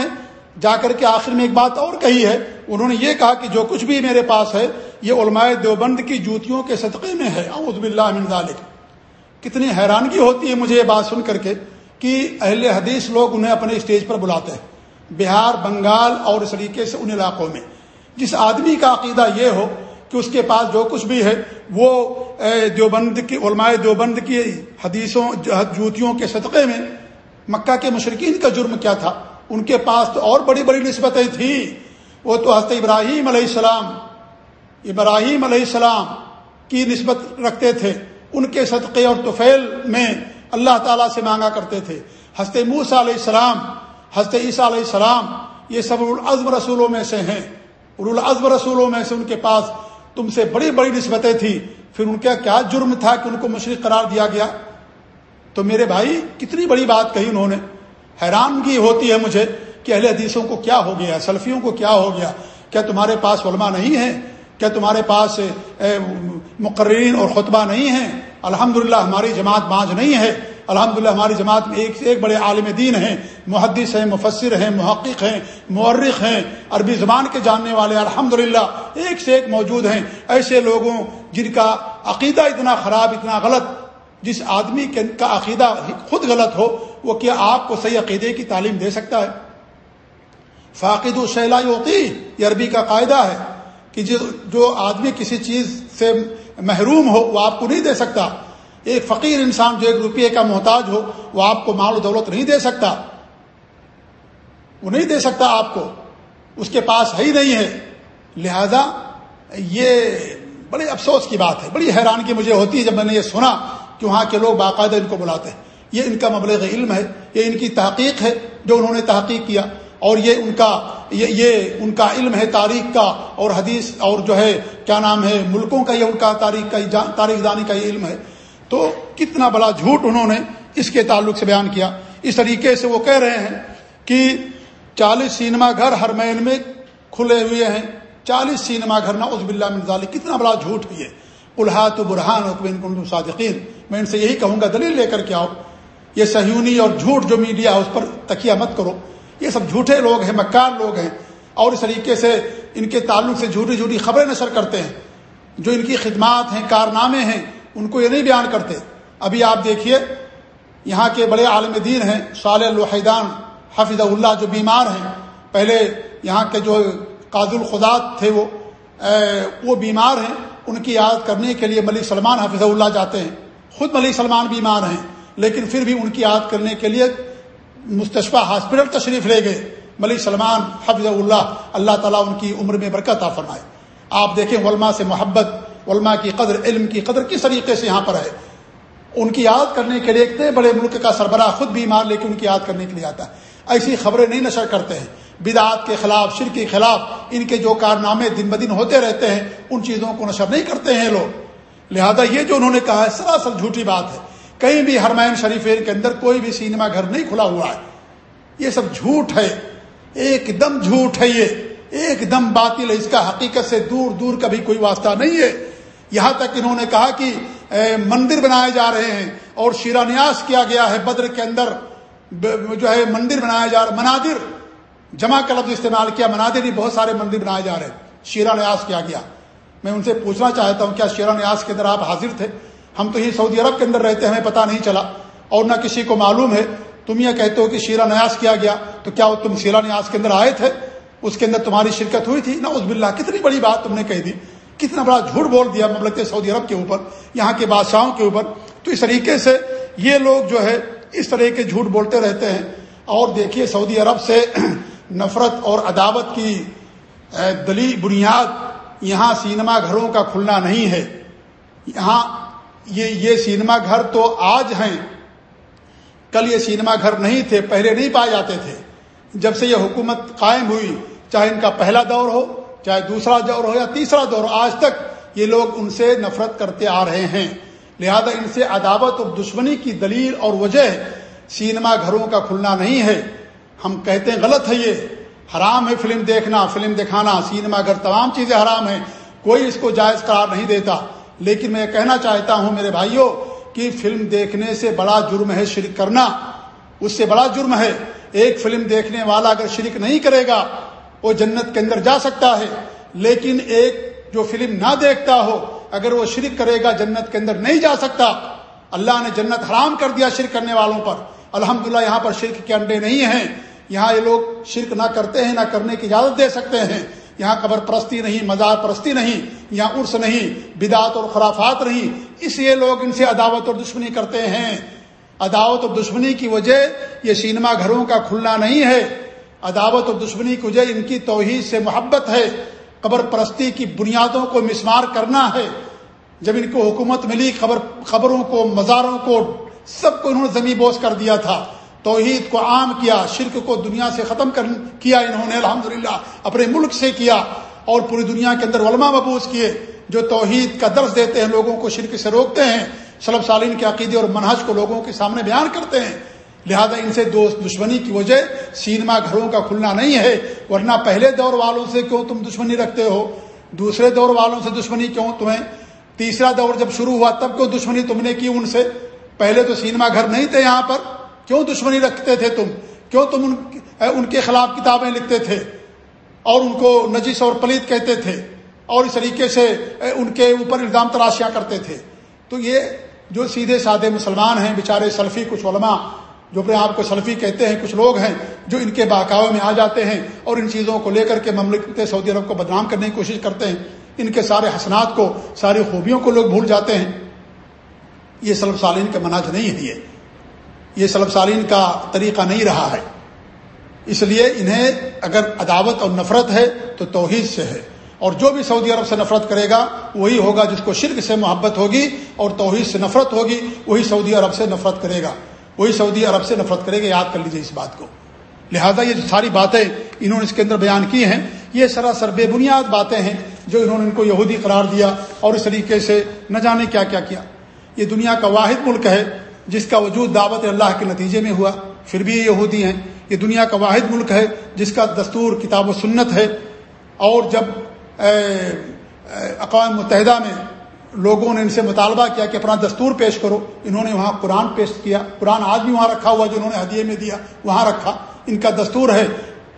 جا کر کے آخر میں ایک بات اور کہی ہے، انہوں نے یہ کہا کہ جو کچھ بھی میرے پاس ہے، یہ علماء دیوبند کی جوتیوں کے صدقے میں ہے۔ اعوذ باللہ من ذالک۔ کتنی حیرانگی ہوتی ہے مجھے یہ بات سن کر کے کہ اہل حدیث لوگ انہیں اپنے اسٹیج پر بلاتے ہیں۔ بہار، بنگال اور اس طریقے سے ان علاقوں میں۔ جس آدمی کا عقیدہ یہ ہو کہ اس کے پاس جو کچھ بھی ہے، وہ دیوبند کی، علماء دیوبند کی حدیثوں جوتیوں کے صدقے میں مکہ کے مشرقین کا جرم کیا تھا۔ ان کے پاس تو اور بڑی بڑی نسبتیں تھیں۔ وہ تو حضرت ابراہیم علیہ السلام، ابراہیم علیہ السلام کی نسبت رکھتے تھے۔ ان کے صدقے اور توفیل میں اللہ تعالیٰ سے مانگا کرتے تھے۔ حضرت موسا علیہ السلام، حضرت عیسیٰ علیہ السلام، یہ سب العزم رسولوں میں سے ہیں۔ العزم رسولوں میں سے ان کے پاس تم سے بڑی بڑی نسبتیں تھیں، پھر ان کا کیا جرم تھا کہ ان کو مشرق قرار دیا گیا؟ تو میرے بھائی، کتنی بڑی بات کہی انہوں نے۔ حیرانگی ہوتی ہے مجھے کہ اہل حدیثوں کو کیا ہو گیا، سلفیوں کو کیا ہو گیا۔ کیا تمہارے پاس علماء نہیں ہیں؟ کیا تمہارے پاس مقررین اور خطبہ نہیں ہیں؟ الحمدللہ، ہماری جماعت بانج نہیں ہے۔ الحمدللہ ہماری جماعت میں ایک سے ایک بڑے عالم دین ہیں، محدث ہیں، مفسر ہیں، محقق ہیں مورخ ہیں، عربی زبان کے جاننے والے، الحمدللہ ایک سے ایک موجود ہیں۔ ایسے لوگوں جن کا عقیدہ اتنا خراب، اتنا غلط، جس آدمی کا عقیدہ خود غلط ہو، وہ کیا آپ کو صحیح عقیدے کی تعلیم دے سکتا ہے؟ فاقد و شیلائی ہوتی یہ عربی کا قاعدہ ہے کہ جو آدمی کسی چیز سے محروم ہو، وہ آپ کو نہیں دے سکتا۔ ایک فقیر انسان جو ایک روپیے کا محتاج ہو، وہ آپ کو مال و دولت نہیں دے سکتا۔ وہ نہیں دے سکتا آپ کو۔ اس کے پاس ہے ہی نہیں ہے۔ لہذا یہ بڑے افسوس کی بات ہے۔ بڑی حیران کی مجھے ہوتی ہے جب میں نے یہ سنا کہ وہاں کے لوگ باقاعدہ ان کو بلاتے ہیں۔ یہ ان کا مبلغ علم ہے، یہ ان کی تحقیق ہے جو انہوں نے تحقیق کیا۔ اور یہ ان کا، یہ یہ ان کا علم ہے تاریخ کا اور حدیث اور جو ہے، کیا نام ہے، ملکوں کا یہ ان کا تاریخ کا، تاریخ دانی کا یہ علم ہے۔ تو کتنا بڑا جھوٹ انہوں نے اس کے تعلق سے بیان کیا۔ اس طریقے سے وہ کہہ رہے ہیں کہ چالیس سینما گھر ہر مین میں کھلے ہوئے ہیں۔ چالیس سینما گھر نا عزب اللہ منظالی کتنا بڑا جھوٹ ہے۔ الحاط برہان حکم صادقین میں ان سے یہی کہوں گا، دلیل لے کر کے آؤ۔ یہ سہیونی اور جھوٹ جو میڈیا ہے، اس پر تکیہ مت کرو۔ یہ سب جھوٹے لوگ ہیں مکار لوگ ہیں۔ اور اس طریقے سے ان کے تعلق سے جھوٹی جھوٹی خبریں نشر کرتے ہیں۔ جو ان کی خدمات ہیں، کارنامے ہیں ان کو یہ نہیں بیان کرتے۔ ابھی آپ دیکھیے، یہاں کے بڑے عالم دین ہیں، صالح الحیدان حفظ اللہ جو بیمار ہیں۔ پہلے یہاں کے جو قاد الخدات تھے وہ وہ بیمار ہیں۔ ان کی یاد کرنے کے لیے ملک سلمان حفظ اللہ جاتے ہیں۔ خود ملک سلمان بیمار ہیں، لیکن پھر بھی ان کی یاد کرنے کے لیے مستشفہ ہاسپٹل تشریف لے گئے۔ ملک سلمان حفظ اللہ اللہ تعالیٰ ان کی عمر میں برکت فرمائے۔ آپ دیکھیں، علماء سے محبت علماء کی قدر، علم کی قدر کس طریقے سے یہاں پر ہے ان کی یاد کرنے کے لیے اتنے بڑے ملک کا سربراہ خود بیمار لے کے ان کی یاد کرنے کے لیے آتا ہے۔ ایسی خبریں نہیں نشر کرتے ہیں۔ بدعات کے خلاف شر کے خلاف، ان کے جو کارنامے دن بدن ہوتے رہتے ہیں، ان چیزوں کو نشر نہیں کرتے ہیں لوگ۔ لہذا یہ جو انہوں نے کہا ہے، سراسر جھوٹی بات ہے۔ کہیں بھی ہرمین شریف کے اندر کوئی بھی سینما گھر نہیں کھلا ہوا ہے۔ یہ سب جھوٹ ہے۔ ایک دم جھوٹ ہے یہ۔ ایک دم باطل ہے۔ اس کا حقیقت سے دور دور کا بھی کوئی واسطہ نہیں ہے۔ یہاں تک انہوں نے کہا کہ مندر بنائے جا رہے ہیں اور شیرا نیاس کیا گیا ہے بدر کے اندر جو ہے، مندر بنایا جا رہا منادر جمع کا لفظ استعمال کیا منادر ہی بہت سارے مندر بنائے جا رہے ہیں۔ شیرا نیاس کیا گیا۔ میں ان سے پوچھنا چاہتا ہوں، کیا شیرا نیاس کے اندر آپ حاضر تھے؟ ہم تو یہ سعودی عرب کے اندر رہتے ہیں، ہمیں پتہ نہیں چلا۔ اور نہ کسی کو معلوم ہے، تم یہ کہتے ہو کہ شیرا نیاس کیا گیا، تو کیا تم شیرا نیاس کے اندر آئے تھے؟ اس کے اندر تمہاری شرکت ہوئی تھی؟ نہ اس بلّہ کتنی بڑی بات تم نے کہہ دی۔ کتنا بڑا جھوٹ بول دیا مملکت سعودی عرب کے اوپر، یہاں کے بادشاہوں کے اوپر۔ تو اس طریقے سے یہ لوگ جو ہے، اس طرح کے جھوٹ بولتے رہتے ہیں۔ اور دیکھیے، سعودی عرب سے (clears throat) نفرت اور عداوت کی دلی بنیاد، یہاں سینما گھروں کا کھلنا نہیں ہے۔ یہاں یہ یہ سینما گھر تو آج ہیں۔ کل یہ سینما گھر نہیں تھے، پہلے نہیں پائے جاتے تھے۔ جب سے یہ حکومت قائم ہوئی، چاہے ان کا پہلا دور ہو چاہے دوسرا دور ہو یا تیسرا دور آج تک یہ لوگ ان سے نفرت کرتے آ رہے ہیں۔ لہذا ان سے عداوت اور دشمنی کی دلیل اور وجہ سینما گھروں کا کھلنا نہیں ہے۔ ہم کہتے ہیں غلط ہے یہ۔ حرام ہے فلم دیکھنا، فلم دکھانا۔ سینما گھر تمام چیزیں حرام ہیں۔ کوئی اس کو جائز قرار نہیں دیتا۔ لیکن میں کہنا چاہتا ہوں میرے بھائیوں کہ فلم دیکھنے سے بڑا جرم ہے شرک کرنا۔ اس سے بڑا جرم ہے۔ ایک فلم دیکھنے والا اگر شرک نہیں کرے گا وہ جنت کے اندر جا سکتا ہے۔ لیکن ایک جو فلم نہ دیکھتا ہو، اگر وہ شرک کرے گا، جنت کے اندر نہیں جا سکتا۔ اللہ نے جنت حرام کر دیا شرک کرنے والوں پر۔ الحمد یہاں پر شرک کے انڈے نہیں ہیں۔ یہاں یہ لوگ شرک نہ کرتے ہیں، نہ کرنے کی اجازت دے سکتے ہیں۔ یہاں قبر پرستی نہیں، مزار پرستی نہیں، یہاں عرس نہیں بدعت اور خرافات نہیں۔ اس لیے لوگ ان سے عداوت اور دشمنی کرتے ہیں۔ عداوت اور دشمنی کی وجہ یہ سینما گھروں کا کھلنا نہیں ہے۔ عداوت اور دشمنی کی وجہ ان کی توحید سے محبت ہے، قبر پرستی کی بنیادوں کو مسمار کرنا ہے۔ جب ان کو حکومت ملی، خبر خبروں کو، مزاروں کو، سب کو انہوں نے زمین بوس کر دیا تھا۔ توحید کو عام کیا، شرک کو دنیا سے ختم کر کیا انہوں نے، الحمدللہ، اپنے ملک سے کیا۔ اور پوری دنیا کے اندر علماء مبوس کیے۔ جو توحید کا درس دیتے ہیں، لوگوں کو شرک سے روکتے ہیں۔ سلب سالین کے عقیدے اور منہج کو لوگوں کے سامنے بیان کرتے ہیں۔ لہذا ان سے دوست دشمنی کی وجہ سینما گھروں کا کھلنا نہیں ہے، ورنہ پہلے دور والوں سے کیوں تم دشمنی رکھتے ہو؟ دوسرے دور والوں سے دشمنی کیوں تمہیں؟ تیسرا دور جب شروع ہوا تب کیوں دشمنی تم نے کی ان سے؟ پہلے تو سینما گھر نہیں تھے یہاں پر، کیوں دشمنی رکھتے تھے تم؟ کیوں تم ان ان کے خلاف کتابیں لکھتے تھے؟ اور ان کو نجیس اور پلیت کہتے تھے، اور اس طریقے سے ان کے اوپر الزام تراشیاں کرتے تھے۔ تو یہ جو سیدھے سادے مسلمان ہیں، بیچارے سلفی کچھ علماء جو اپنے آپ کو سلفی کہتے ہیں، کچھ لوگ ہیں جو ان کے باقاعوں میں آ جاتے ہیں اور ان چیزوں کو لے کر کے مملکت سعودی عرب کو بدنام کرنے کی کوشش کرتے ہیں۔ ان کے سارے حسنات کو، ساری خوبیوں کو لوگ بھول جاتے ہیں۔ یہ سلب سالین کا مناج نہیں ہے، یہ۔ یہ سلب سالین کا طریقہ نہیں رہا ہے۔ اس لیے انہیں اگر عداوت اور نفرت ہے تو توحید سے ہے۔ اور جو بھی سعودی عرب سے نفرت کرے گا، وہی ہوگا جس کو شرک سے محبت ہوگی اور توحید سے نفرت ہوگی، وہی سعودی عرب سے نفرت کرے گا۔ وہی سعودی عرب سے نفرت کرے گا، یاد کر لیجیے اس بات کو۔ لہذا یہ ساری باتیں انہوں نے اس کے اندر بیان کی ہیں، یہ سراسر بے بنیاد باتیں ہیں جو انہوں نے ان کو یہودی قرار دیا اور اس طریقے سے نہ جانے کیا کیا کیا۔ یہ دنیا کا واحد ملک ہے، جس کا وجود دعوت اللہ کے نتیجے میں ہوا، پھر بھی یہ یہودی ہیں۔ یہ دنیا کا واحد ملک ہے، جس کا دستور کتاب و سنت ہے۔ اور جب اقوام متحدہ میں لوگوں نے ان سے مطالبہ کیا کہ اپنا دستور پیش کرو۔ انہوں نے وہاں قرآن پیش کیا۔ قرآن آج بھی وہاں رکھا ہوا جو انہوں نے ہدیے میں دیا، وہاں رکھا۔ ان کا دستور ہے۔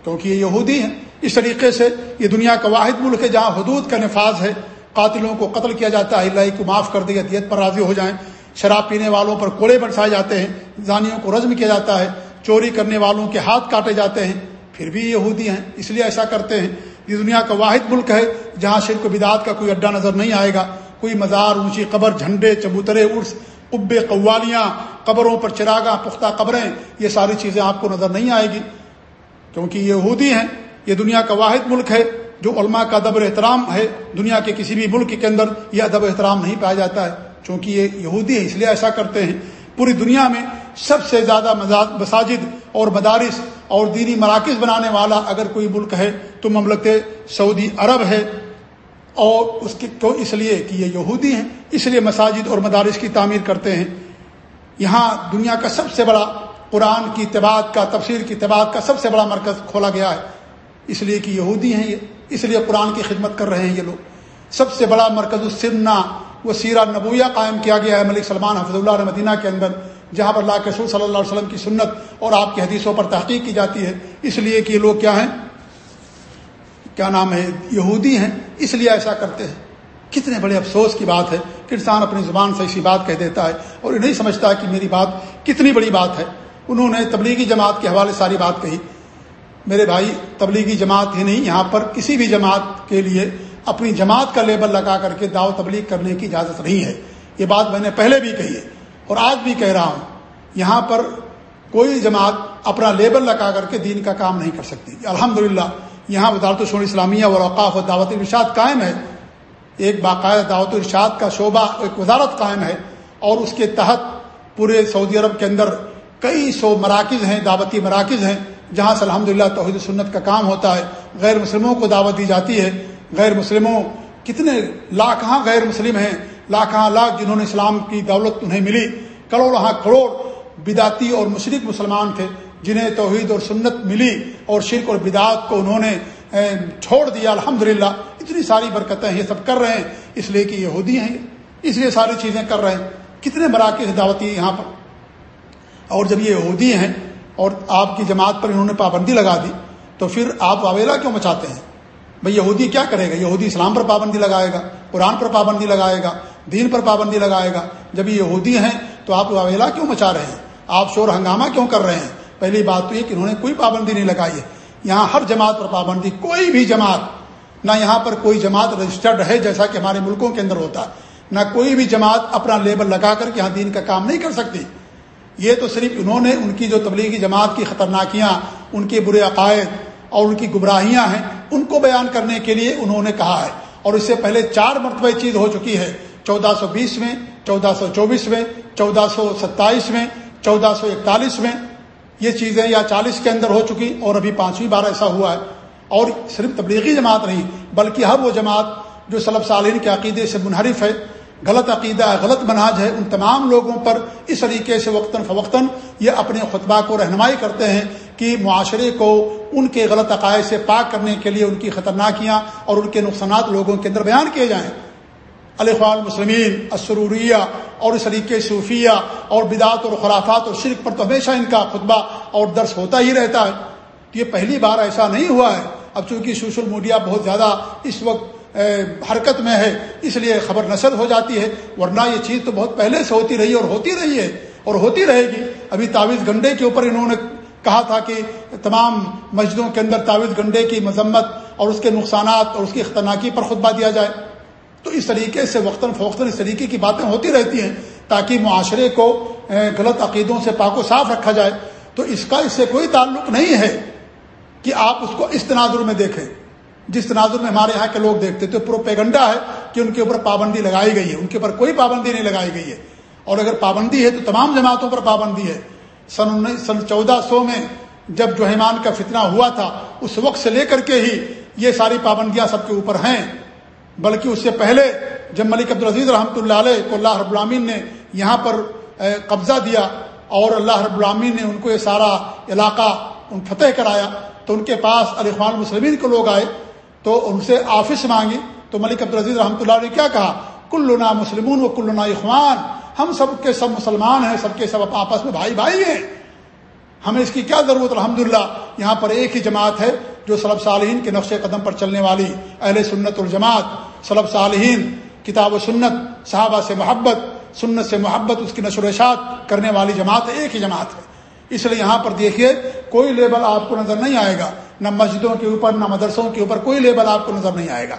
کیونکہ یہ یہودی ہیں۔ اس طریقے سے یہ دنیا کا واحد ملک ہے جہاں حدود کا نفاذ ہے۔ قاتلوں کو قتل کیا جاتا ہے۔ اللہ کو معاف کر دے دیت پر راضی ہو جائیں۔ شراب پینے والوں پر کوڑے برسائے جاتے ہیں۔ زانیوں کو رزم کیا جاتا ہے۔ چوری کرنے والوں کے ہاتھ کاٹے جاتے ہیں۔ پھر بھی یہودی ہیں۔ اس لیے ایسا کرتے ہیں۔ یہ دنیا کا واحد ملک ہے جہاں شرک و بدعت کا کوئی اڈا نظر نہیں آئے گا۔ کوئی مزار، اونچی قبر، جھنڈے، چبوترے، عرس، قبے، قوالیاں، قبروں پر چراغاں، پختہ قبریں، یہ ساری چیزیں آپ کو نظر نہیں آئے گی۔ کیونکہ یہ یہودی ہیں، یہ دنیا کا واحد ملک ہے، جو علماء کا ادب احترام ہے، دنیا کے کسی بھی ملک کے اندر یہ ادب احترام نہیں پایا جاتا ہے۔ چونکہ یہ یہودی ہے اس لیے ایسا کرتے ہیں۔ پوری دنیا میں سب سے زیادہ مساجد اور مدارس اور دینی مراکز بنانے والا اگر کوئی ملک ہے، تو مملکت سعودی عرب ہے۔ اور اس کی تو اس لیے کہ یہ یہودی ہیں، اس لیے مساجد اور مدارس کی تعمیر کرتے ہیں۔ یہاں دنیا کا سب سے بڑا قرآن کی تباد کا، تفسیر کی تباد کا سب سے بڑا مرکز کھولا گیا ہے۔ اس لیے کہ یہودی ہیں یہ، اس لیے قرآن کی خدمت کر رہے ہیں یہ لوگ۔ سب سے بڑا مرکز السنہ وہ سیرہ نبویہ قائم کیا گیا ہے ملک سلمان حفظ اللہ مدینہ کے اندر، جہاں پر اللہ کے رسول صلی اللہ علیہ وسلم کی سنت اور آپ کی حدیثوں پر تحقیق کی جاتی ہے۔ اس لیے کہ یہ لوگ کیا ہیں؟ کیا نام ہے، یہودی ہیں، اس لیے ایسا کرتے ہیں۔ کتنے بڑے افسوس کی بات ہے کہ انسان اپنی زبان سے اسی بات کہہ دیتا ہے اور یہ نہیں سمجھتا کہ میری بات کتنی بڑی بات ہے۔ انہوں نے تبلیغی جماعت کے حوالے ساری بات کہی۔ میرے بھائی، تبلیغی جماعت ہی نہیں، یہاں پر کسی بھی جماعت کے لیے اپنی جماعت کا لیبل لگا کر کے دعو تبلیغ کرنے کی اجازت نہیں ہے۔ یہ بات میں نے پہلے بھی کہی ہے اور آج بھی کہہ رہا ہوں۔ یہاں پر کوئی جماعت اپنا لیبل لگا کر کے دین کا کام نہیں کر سکتی۔ الحمد یہاں وزارت الشور اسلامیہ اور اوقاف و دعوت ارشاد قائم ہے۔ ایک باقاعدہ دعوت ارشاد کا شعبہ، ایک وزارت قائم ہے اور اس کے تحت پورے سعودی عرب کے اندر کئی سو مراکز ہیں، دعوتی مراکز ہیں، جہاں سے الحمد للہ توحید سنت کا کام ہوتا ہے۔ غیر مسلموں کو دعوت دی جاتی ہے۔ غیر مسلموں، کتنے لاکھاں غیر مسلم ہیں لاکھاں لاکھ جنہوں نے اسلام کی دولت انہیں ملی۔ کروڑ ہاں کروڑ بداتی اور مشرق مسلمان تھے۔ جنہیں توحید اور سنت ملی اور شرک اور بدعت کو انہوں نے چھوڑ دیا الحمد اتنی ساری برکتیں یہ سب کر رہے ہیں۔ اس لیے کہ یہودی ہیں اس لیے ساری چیزیں کر رہے ہیں۔ کتنے مراکز دعوتی یہاں پر۔ اور جب یہ یہودی ہیں اور آپ کی جماعت پر انہوں نے پابندی لگا دی، تو پھر آپ واویلا کیوں مچاتے ہیں؟ بھائی یہودی کیا کرے گا؟ یہودی اسلام پر پابندی لگائے گا، قرآن پر پابندی لگائے گا، دین پر پابندی لگائے گا۔ جب یہ یہودی ہیں تو آپ واویلا کیوں مچا رہے ہیں؟ آپ شور ہنگامہ کیوں کر رہے ہیں؟ پہلی بات تو یہ کہ انہوں نے کوئی پابندی نہیں لگائی ہے۔ یہاں ہر جماعت پر پابندی، کوئی بھی جماعت، نہ یہاں پر کوئی جماعت رجسٹرڈ ہے جیسا کہ ہمارے ملکوں کے اندر ہوتا ہے نہ کوئی بھی جماعت اپنا لیبل لگا کر کے یہاں دین کا کام نہیں کر سکتی۔ یہ تو صرف انہوں نے، ان کی جو تبلیغی جماعت کی خطرناکیاں، ان کے برے عقائد اور ان کی گمراہیاں ہیں، ان کو بیان کرنے کے لیے انہوں نے کہا ہے۔ اور اس سے پہلے چار مرتبہ چیز ہو چکی ہے۔ چودہ سو بیس میں چودہ سو چوبیس میں چودہ سو ستائیس میں چودہ سو اکتالیس میں یہ چیزیں یا چالیس کے اندر ہو چکی اور ابھی پانچویں بار ایسا ہوا ہے۔ اور صرف تبلیغی جماعت نہیں، بلکہ ہر وہ جماعت جو صلب صالین کے عقیدے سے منحرف ہے، غلط عقیدہ ہے غلط مناج ہے، ان تمام لوگوں پر اس طریقے سے وقتاً فوقتاً یہ اپنے خطبہ کو رہنمائی کرتے ہیں کہ معاشرے کو ان کے غلط عقائد سے پاک کرنے کے لیے ان کی خطرناکیاں اور ان کے نقصانات لوگوں کے اندر بیان کیے جائیں۔ الخوال مسلمین اسروریہ اور اس طریقے صوفیہ اور بدعت اور خرافات اور شرک پر تو ہمیشہ ان کا خطبہ اور درس ہوتا ہی رہتا ہے۔ تو یہ پہلی بار ایسا نہیں ہوا ہے۔ اب چونکہ سوشل میڈیا بہت زیادہ اس وقت حرکت میں ہے، اس لیے خبر نشر ہو جاتی ہے۔ ورنہ یہ چیز تو بہت پہلے سے ہوتی رہی اور ہوتی رہی ہے اور ہوتی رہے گی۔ ابھی تعویذ گنڈے کے اوپر انہوں نے کہا تھا کہ تمام مسجدوں کے اندر تعویذ گنڈے کی مذمت اور اس کے نقصانات اور اس کی خطرناکی پر خطبہ دیا جائے۔ تو اس طریقے سے وقتاً فوقتاً اس طریقے کی باتیں ہوتی رہتی ہیں تاکہ معاشرے کو غلط عقیدوں سے پاک و صاف رکھا جائے۔ تو اس کا اس سے کوئی تعلق نہیں ہے کہ آپ اس کو اس تناظر میں دیکھیں۔ جس تناظر میں ہمارے یہاں کے لوگ دیکھتے تو پروپیگنڈا ہے کہ ان کے اوپر پابندی لگائی گئی ہے۔ ان کے اوپر کوئی پابندی نہیں لگائی گئی ہے۔ اور اگر پابندی ہے تو تمام جماعتوں پر پابندی ہے۔ سن انیس، سن چودہ سو میں جب جوہمان کا فتنہ ہوا تھا، اس وقت سے لے کر کے ہی یہ ساری پابندیاں سب کے اوپر ہیں۔ بلکہ اس سے پہلے جب ملک عبدالعزیز رحمۃ اللہ علیہ کو اللہ رب العامین نے یہاں پر قبضہ دیا اور اللہ رب العامین نے ان کو یہ سارا علاقہ ان فتح کرایا، تو ان کے پاس علی خان مسلمین کے لوگ آئے، تو ان سے آفس مانگی۔ تو ملک عبدالعزیز رحمۃ اللہ نے کیا کہا؟ کلنا مسلمون و کلنا اخوان، ہم سب کے سب مسلمان ہیں، سب کے سب آپس میں بھائی بھائی ہیں۔ ہمیں اس کی کیا ضرورت؟ الحمد یہاں پر ایک ہی جماعت ہے جو سلب صالحین کے نقش قدم پر چلنے والی اہل سنت الجماعت سلب صالحین، کتاب و سنت، صحابہ سے محبت، سنت سے محبت، اس کی نشر و اشاعت کرنے والی جماعت ایک ہی جماعت ہے۔ اس لیے یہاں پر دیکھیے، کوئی لیبل آپ کو نظر نہیں آئے گا۔ نہ مسجدوں کے اوپر، نہ مدرسوں کے اوپر کوئی لیبل آپ کو نظر نہیں آئے گا۔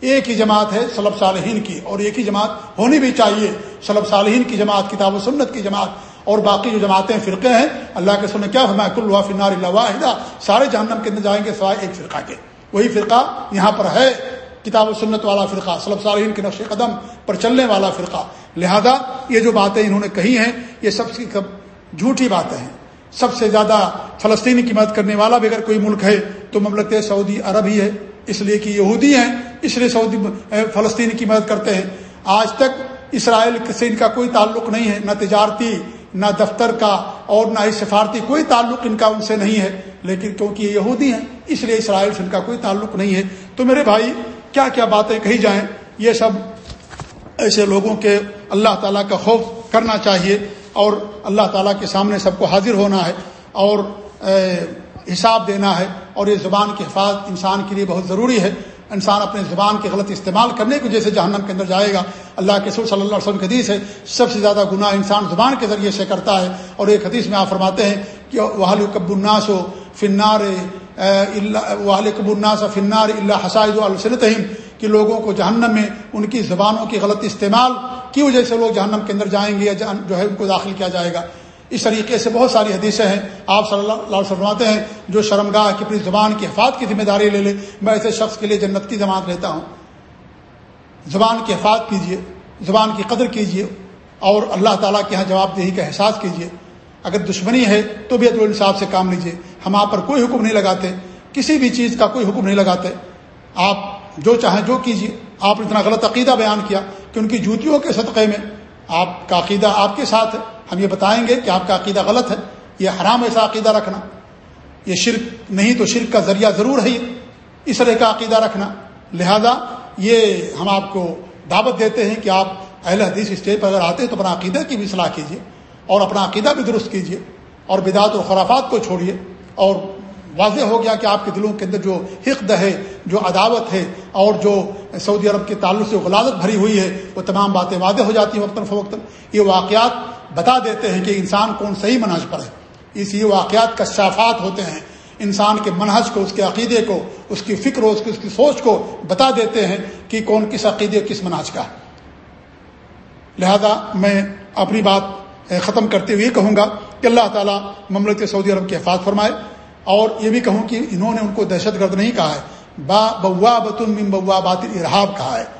ایک ہی جماعت ہے سلب صالحین کی، اور ایک ہی جماعت ہونی بھی چاہیے۔ سلب صالحین کی جماعت، کتاب و سنت کی جماعت اور باقی جو جماعتیں فرقے ہیں، اللہ کے سن کیا فرمایا؟ کل فنار اللہ واحدہ۔ سارے جہنم کے اندر جائیں گے سوائے ایک فرقہ کے۔ وہی فرقہ یہاں پر ہے، کتاب و سنت والا فرقہ سلب صالحین کے نقش قدم پر چلنے والا فرقہ۔ لہذا یہ جو باتیں انہوں نے کہی ہیں، یہ سب کی جھوٹی باتیں ہیں۔ سب سے زیادہ فلسطینی کی مدد کرنے والا بھی اگر کوئی ملک ہے، تو مملکت سعودی عرب ہی ہے۔ اس لیے کہ یہودی ہیں، اس لیے سعودی فلسطین کی مدد کرتے ہیں۔ آج تک اسرائیل سے ان کا کوئی تعلق نہیں ہے، نہ تجارتی نہ دفتر کا اور نہ ہی سفارتی کوئی تعلق ان کا ان سے نہیں ہے، لیکن کیونکہ یہ یہودی ہیں، اس لیے اسرائیل سے ان کا کوئی تعلق نہیں ہے۔ تو میرے بھائی، کیا کیا باتیں کہی جائیں؟ یہ سب ایسے لوگوں کے اللہ تعالیٰ کا خوف کرنا چاہیے اور اللہ تعالیٰ کے سامنے سب کو حاضر ہونا ہے اور حساب دینا ہے اور یہ زبان کی حفاظت انسان کے لیے بہت ضروری ہے۔ انسان اپنے زبان کے غلط استعمال کرنے کی وجہ سے جہنم کے اندر جائے گا۔ اللہ کے سور صلی اللہ علیہ وسلم کے حدیث ہے، سب سے زیادہ گناہ انسان زبان کے ذریعے سے کرتا ہے۔ اور ایک حدیث میں آپ فرماتے ہیں کہ وہ کب الناس و فنار واہل کب الناس فنار اللہ حسائد السلطم کہ لوگوں کو جہنم میں ان کی زبانوں کی غلط استعمال کی وجہ سے لوگ جہنم کے اندر جائیں گے یا جو ہے ان کو داخل کیا جائے گا۔ اس طریقے سے بہت ساری حدیثیں ہیں۔ آپ صلی اللہ علیہ فرماتے ہیں، جو شرمگاہ کی اپنی زبان کی حفاظت کی ذمہ داری لے لے، میں ایسے شخص کے لیے جنت کی ضمانت لیتا ہوں۔ زبان کی حفاظت کیجیے زبان کی قدر کیجیے اور اللہ تعالیٰ کے یہاں جواب دہی کا احساس کیجیے اگر دشمنی ہے تو بھی عدل انصاف سے کام لیجیے ہم آپ پر کوئی حکم نہیں لگاتے، کسی بھی چیز کا کوئی حکم نہیں لگاتے۔ آپ جو چاہیں جو کیجیے آپ نے اتنا غلط عقیدہ بیان کیا کہ ان کی جوتیوں کے صدقے میں آپ کا عقیدہ آپ کے ساتھ ہے۔ ہم یہ بتائیں گے کہ آپ کا عقیدہ غلط ہے، یہ حرام ایسا عقیدہ رکھنا۔ یہ شرک نہیں تو شرک کا ذریعہ ضرور ہے اس طرح کا عقیدہ رکھنا۔ لہذا یہ ہم آپ کو دعوت دیتے ہیں کہ آپ اہل حدیث اسٹیج پر اگر آتے ہیں تو اپنا عقیدہ کی بھی صلاح کیجیے اور اپنا عقیدہ بھی درست کیجیے اور بدعت و خرافات کو چھوڑیے اور واضح ہو گیا کہ آپ کے دلوں کے اندر جو حقد ہے، جو عداوت ہے اور جو سعودی عرب کے تعلق سے غلازت بھری ہوئی ہے، وہ تمام باتیں واضح ہو جاتی ہیں وقتاً فوقتاً۔ یہ واقعات بتا دیتے ہیں کہ انسان کون صحیح منحج پر ہے۔ اس یہ واقعات کشافات ہوتے ہیں۔ انسان کے منحج کو، اس کے عقیدے کو، اس کی فکر ہو اس کی اس کی سوچ کو بتا دیتے ہیں کہ کون کس عقیدے، کس منحج کا ہے۔ لہذا میں اپنی بات ختم کرتے ہوئے کہوں گا کہ اللہ تعالیٰ مملکت سعودی عرب کی حفاظ فرمائے۔ اور یہ بھی کہوں کہ انہوں نے ان کو دہشت گرد نہیں کہا ہے۔ با بوا بتن بوا باطل ارحاب کہا ہے۔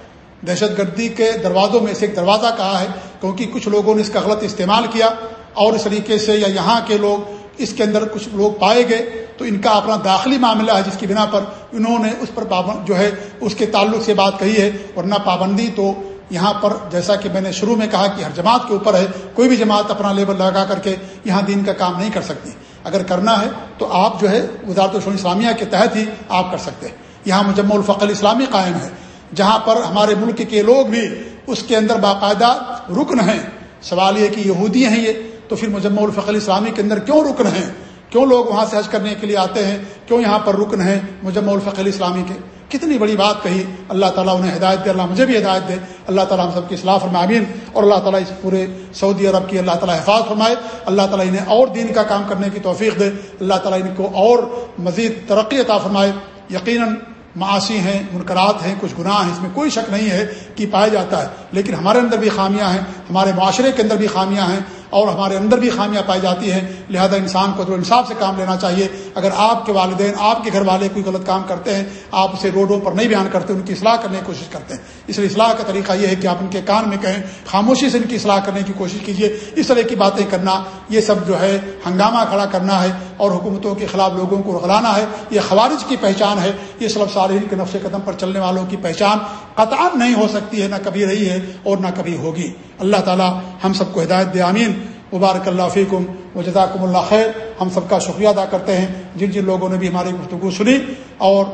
دہشت گردی کے دروازوں میں سے ایک دروازہ کہا ہے، کیونکہ کچھ لوگوں نے اس کا غلط استعمال کیا اور اس طریقے سے یا یہاں کے لوگ اس کے اندر کچھ لوگ پائے گئے تو ان کا اپنا داخلی معاملہ ہے، جس کی بنا پر انہوں نے اس پر پابند جو ہے، اس کے تعلق سے بات کہی ہے ورنہ پابندی تو یہاں پر جیسا کہ میں نے شروع میں کہا کہ ہر جماعت کے اوپر ہے، کوئی بھی جماعت اپنا لیبل لگا کر کے یہاں دین کا کام نہیں کر سکتی۔ اگر کرنا ہے تو آپ جو ہے، وزارت الشون اسلامیہ کے تحت ہی آپ کر سکتے ہیں۔ یہاں مجمع الفقل اسلامی قائم ہے۔ جہاں پر ہمارے ملک کے لوگ بھی اس کے اندر باقاعدہ رکن ہیں۔ سوال یہ کہ یہودی ہیں یہ، تو پھر مجمع الفقل اسلامی کے اندر کیوں رکن ہیں؟ کیوں لوگ وہاں سے حج کرنے کے لیے آتے ہیں؟ کیوں یہاں پر رکن ہیں مجمع الفقل اسلامی کے؟ کتنی بڑی بات کہی۔ اللہ تعالیٰ انہیں ہدایت دے، اللہ مجھے بھی ہدایت دے۔ اللہ تعالیٰ ہم سب کی اصلاح فرمائین اور اللہ تعالیٰ اس پورے سعودی عرب کی اللہ تعالیٰ حفاظ فرمائے۔ اللہ تعالیٰ انہیں اور دین کا کام کرنے کی توفیق دے۔ اللہ تعالیٰ ان کو اور مزید ترقی عطا فرمائے۔ یقیناً معاشی ہیں منقرات ہیں، کچھ گناہ ہیں، اس میں کوئی شک نہیں ہے کہ پایا جاتا ہے۔ لیکن ہمارے اندر بھی خامیاں ہیں، ہمارے معاشرے کے اندر بھی خامیاں ہیں۔ اور ہمارے اندر بھی خامیاں پائی جاتی ہیں، لہذا انسان کو جو انصاف سے کام لینا چاہیے۔ اگر آپ کے والدین، آپ کے گھر والے کوئی غلط کام کرتے ہیں، آپ اسے روڈوں پر نہیں بیان کرتے، ان کی اصلاح کرنے کی کوشش کرتے ہیں۔ اس لیے اصلاح کا طریقہ یہ ہے کہ آپ ان کے کان میں کہیں، خاموشی سے ان کی اصلاح کرنے کی کوشش کیجیے اس طرح کی باتیں کرنا، یہ سب جو ہے، ہنگامہ کھڑا کرنا ہے اور حکومتوں کے خلاف لوگوں کو رغلانا ہے۔ یہ خوارج کی پہچان ہے۔ یہ سلب صالحین کے نقش قدم پر چلنے والوں کی پہچان۔ قطع نہیں ہو سکتی ہے، نہ کبھی رہی ہے اور نہ کبھی ہوگی۔ اللہ تعالی ہم سب کو ہدایت دے، آمین۔ مبارک اللہ فیکم و جزاکم اللہ خیر۔ ہم سب کا شکریہ ادا کرتے ہیں۔ جن جن لوگوں نے بھی ہماری گفتگو سنی اور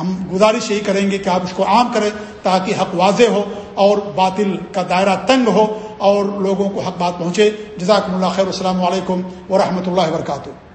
ہم گزارش یہی کریں گے کہ آپ اس کو عام کریں تاکہ حق واضح ہو اور باطل کا دائرہ تنگ ہو اور لوگوں کو حق بات پہنچے۔ جزاکم اللہ خیر۔ السلام علیکم ورحمۃ اللہ وبرکاتہ۔